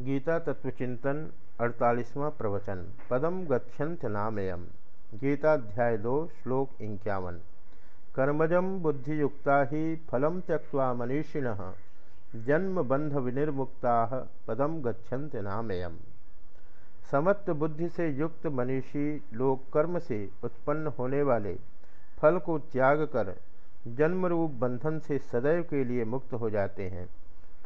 गीता तत्वचिंतन अड़तालीसवां प्रवचन, पदम गच्छन्त नामयम, गीताध्याय दो, श्लोक इक्यावन। कर्मजम बुद्धियुक्ता ही फलम त्यक्वा मनीषिण, जन्म बंध विनिर्मुक्ता, पदम गच्छन्त नामयम। समत्व बुद्धि से युक्त मनीषी लोग कर्म से उत्पन्न होने वाले फल को त्याग कर जन्मरूप बंधन से सदैव के लिए मुक्त हो जाते हैं।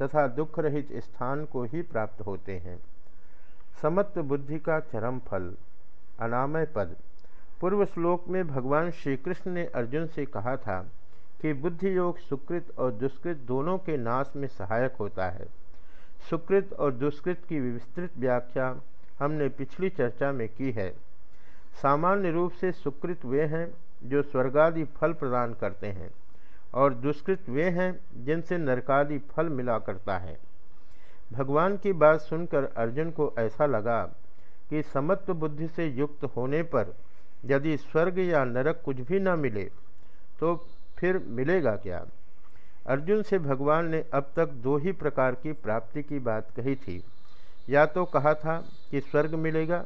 तथा दुख रहित स्थान को ही प्राप्त होते हैं। समत्व बुद्धि का चरम फल, अनामय पद। पूर्व श्लोक में भगवान श्री कृष्ण ने अर्जुन से कहा था कि बुद्धि योग सुकृत और दुष्कृत दोनों के नाश में सहायक होता है। सुकृत और दुष्कृत की विस्तृत व्याख्या हमने पिछली चर्चा में की है। सामान्य रूप से सुकृत वे हैं जो स्वर्गादि फल प्रदान करते हैं। और दुष्कृत वे हैं जिनसे नरकादि फल मिला करता है। भगवान की बात सुनकर अर्जुन को ऐसा लगा कि समत्व बुद्धि से युक्त होने पर यदि स्वर्ग या नरक कुछ भी न मिले तो फिर मिलेगा क्या? अर्जुन से भगवान ने अब तक दो ही प्रकार की प्राप्ति की बात कही थी। या तो कहा था कि स्वर्ग मिलेगा,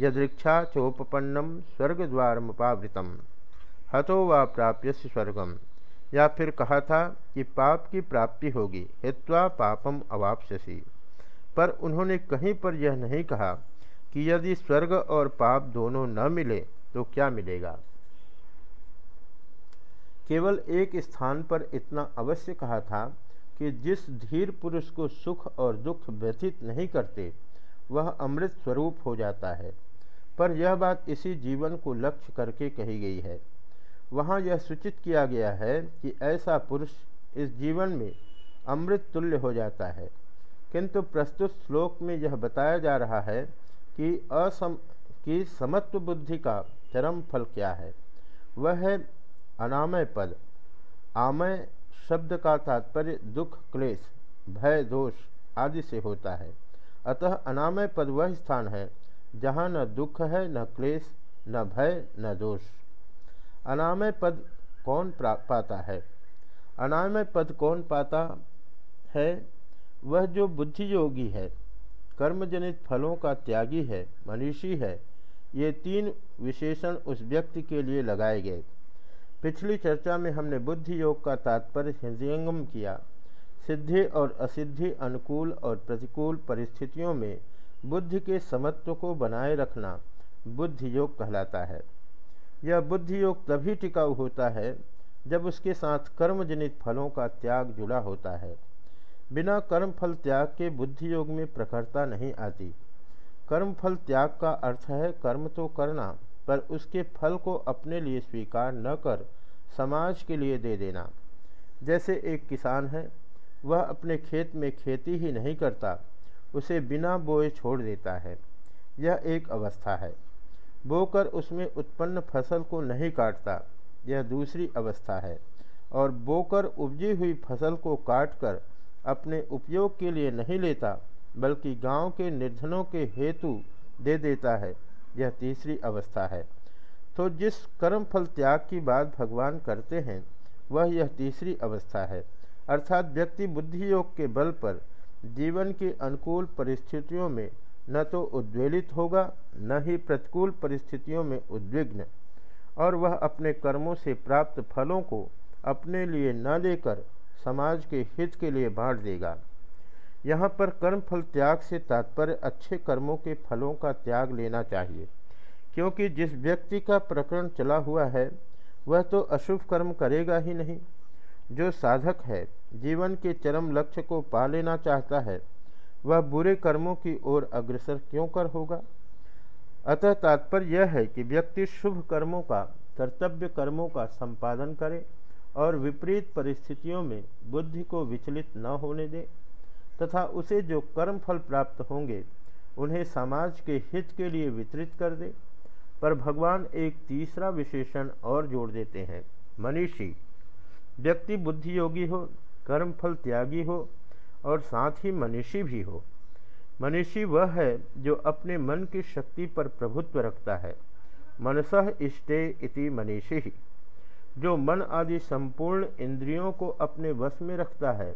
यदृक्षा चोपन्नम स्वर्ग द्वार मुपावृतम हतो व प्राप्य स्वर्गम। या फिर कहा था कि पाप की प्राप्ति होगी, हित्वा पापम अवापसी पर उन्होंने कहीं पर यह नहीं कहा कि यदि स्वर्ग और पाप दोनों न मिले तो क्या मिलेगा? केवल एक स्थान पर इतना अवश्य कहा था कि जिस धीर पुरुष को सुख और दुख व्यथित नहीं करते, वह अमृत स्वरूप हो जाता है। पर यह बात इसी जीवन को लक्ष्य करके कही गई है। वहाँ यह सूचित किया गया है कि ऐसा पुरुष इस जीवन में अमृत तुल्य हो जाता है। किंतु प्रस्तुत श्लोक में यह बताया जा रहा है कि असम, कि समत्व बुद्धि का चरम फल क्या है। वह है अनामय पद। आमय शब्द का तात्पर्य दुख, क्लेश, भय, दोष आदि से होता है। अतः अनामय पद वह स्थान है जहाँ न दुख है, न क्लेश, न भय, न दोष। अनामय पद कौन पाता है? अनामय पद कौन पाता है? वह जो बुद्धि योगी है, कर्मजनित फलों का त्यागी है, मनीषी है, ये तीन विशेषण उस व्यक्ति के लिए लगाए गए। पिछली चर्चा में हमने बुद्धि योग का तात्पर्य हृदयंगम किया। सिद्धि और असिद्धि अनुकूल और प्रतिकूल परिस्थितियों में बुद्धि के समत्व को बनाए रखना बुद्धि योग कहलाता है। यह बुद्धि योग तभी टिकाऊ होता है जब उसके साथ कर्मजनित फलों का त्याग जुड़ा होता है। बिना कर्म फल त्याग के बुद्धि योग में प्रखरता नहीं आती। कर्म फल त्याग का अर्थ है कर्म तो करना, पर उसके फल को अपने लिए स्वीकार न कर समाज के लिए दे देना। जैसे एक किसान है, वह अपने खेत में खेती ही नहीं करता, उसे बिना बोए छोड़ देता है। यह एक अवस्था है। बोकर उसमें उत्पन्न फ़सल को नहीं काटता। यह दूसरी अवस्था है। और बोकर उपजी हुई फ़सल को काटकर अपने उपयोग के लिए नहीं लेता, बल्कि गाँव के निर्धनों के हेतु दे देता है। यह तीसरी अवस्था है। तो जिस कर्म फल त्याग की बात भगवान करते हैं, वह यह तीसरी अवस्था है। अर्थात व्यक्ति बुद्धि योग के बल पर जीवन की अनुकूल परिस्थितियों में न तो उद्वेलित होगा, न ही प्रतिकूल परिस्थितियों में उद्विग्न। और वह अपने कर्मों से प्राप्त फलों को अपने लिए न लेकर समाज के हित के लिए बांट देगा। यहाँ पर कर्म फल त्याग से तात्पर्य अच्छे कर्मों के फलों का त्याग लेना चाहिए, क्योंकि जिस व्यक्ति का प्रकरण चला हुआ है, वह तो अशुभ कर्म करेगा ही नहीं। जो साधक है, जीवन के चरम लक्ष्य को पा लेना चाहता है वह बुरे कर्मों की ओर अग्रसर क्यों कर होगा? अतः तात्पर्य यह है कि व्यक्ति शुभ कर्मों का, कर्तव्य कर्मों का संपादन करे और विपरीत परिस्थितियों में बुद्धि को विचलित न होने दे तथा उसे जो कर्म फल प्राप्त होंगे, उन्हें समाज के हित के लिए वितरित कर दे। पर भगवान एक तीसरा विशेषण और जोड़ देते हैं। मनीषी, व्यक्ति बुद्धि योगी हो, कर्म फल त्यागी हो और साथ ही मनीषी भी हो। मनीषी वह है जो अपने मन की शक्ति पर प्रभुत्व रखता है। मनसह इष्टे इति मनीषी। जो मन आदि संपूर्ण इंद्रियों को अपने वश में रखता है,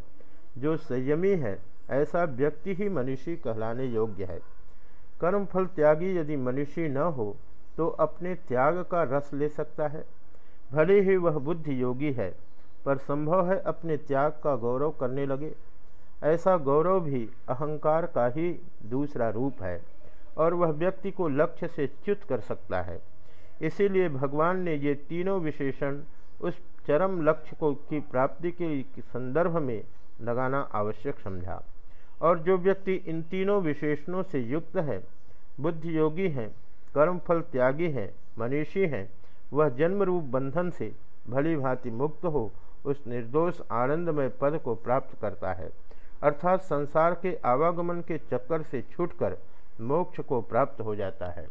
जो संयमी है, ऐसा व्यक्ति ही मनुष्य कहलाने योग्य है। कर्मफल त्यागी यदि मनुष्य न हो तो अपने त्याग का रस ले सकता है। भले ही वह बुद्धि योगी है, पर संभव है अपने त्याग का गौरव करने लगे। ऐसा गौरव भी अहंकार का ही दूसरा रूप है और वह व्यक्ति को लक्ष्य से च्युत कर सकता है। इसीलिए भगवान ने ये तीनों विशेषण उस चरम लक्ष्य को की प्राप्ति के संदर्भ में लगाना आवश्यक समझा। और जो व्यक्ति इन तीनों विशेषणों से युक्त है बुद्धि योगी है, कर्मफल त्यागी है, मनीषी है, वह जन्म रूप बंधन से भली भांति मुक्त हो, उस निर्दोष आनंदमय पद को प्राप्त करता है। अर्थात संसार के आवागमन के चक्कर से छूटकर मोक्ष को प्राप्त हो जाता है।